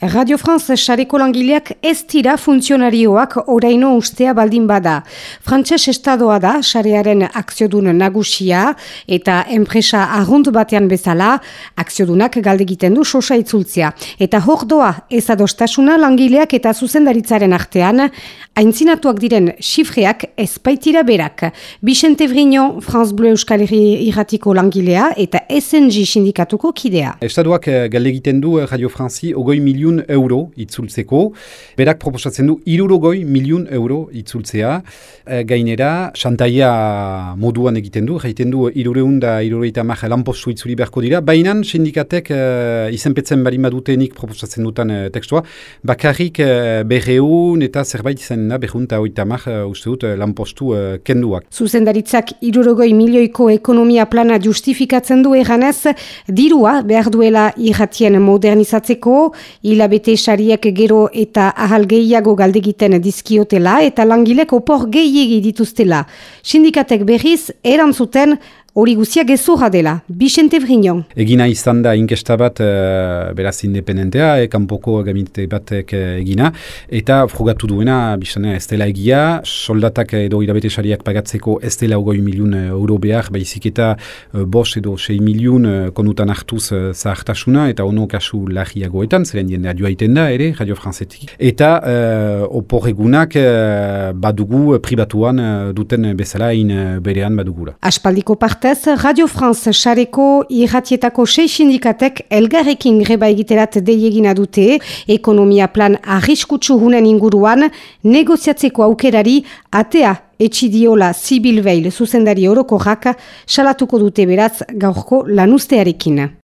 Radio France xareko langileak ez dira funtzionarioak oraino ustea baldin bada. Frantses estadoa da xarearen akziodun nagusia eta enpresa arrunt batean bezala akziodunak galde egiten du sosa itzultzea. Eta hor doa ez adostasuna langileak eta zuzendaritzaren artean aintzinatuak diren xifreak ez baitira berak. Bixente Vrignon, France Bleu Euskal Herri irratiko langilea eta SNG sindikatuko kidea. Estadoak eh, galde egiten du eh, Radio Franci ogoi milion euro itzultzeko. Berak proposatzen du irurogoi miliun euro itzultzea. E, gainera, xantaia moduan egiten du, egiten du irureun da irureita maha lanpostu itzuli beharko dira. Baina sindikatek e, izenpetzen bali madutenik proposatzen dutan e, tekstua. Bakarrik e, berreun eta zerbait izan da berreun eta oita maha uste dut lanpostu e, kenduak. Zuzendaritzak irurogoi milioiko ekonomia plana justifikatzen du eganez, dirua behar duela irratien modernizatzeko, il hilabete sariak gero eta ahal gehiago galdegiten dizkiotela eta langilek opor gehiegi dituztela. Sindikatek berriz erantzuten Hori guzia gezurra dela, Bixente Vrignon. Egina izan da inkesta bat, uh, beraz independentea, e, kanpoko gaminte batek uh, egina, eta frugatu duena, bizane, ez dela egia, soldatak edo irabete sariak pagatzeko ez dela ogoi miliun euro behar, baizik eta uh, bos edo 6 miliun uh, konutan hartuz uh, zahartasuna, eta ono kasu lahiagoetan, zeren jendea joaiten da, ere, Radio Francetik. Eta uh, oporregunak uh, badugu pribatuan duten bezala in berean badugula. Aspaldiko part partez, Radio France xareko irratietako sei sindikatek elgarrekin greba egiterat deiegina dute, ekonomia plan arriskutsu hunen inguruan, negoziatzeko aukerari atea etxidiola zibil veil zuzendari orokorrak salatuko dute beraz gaurko lanustearekin.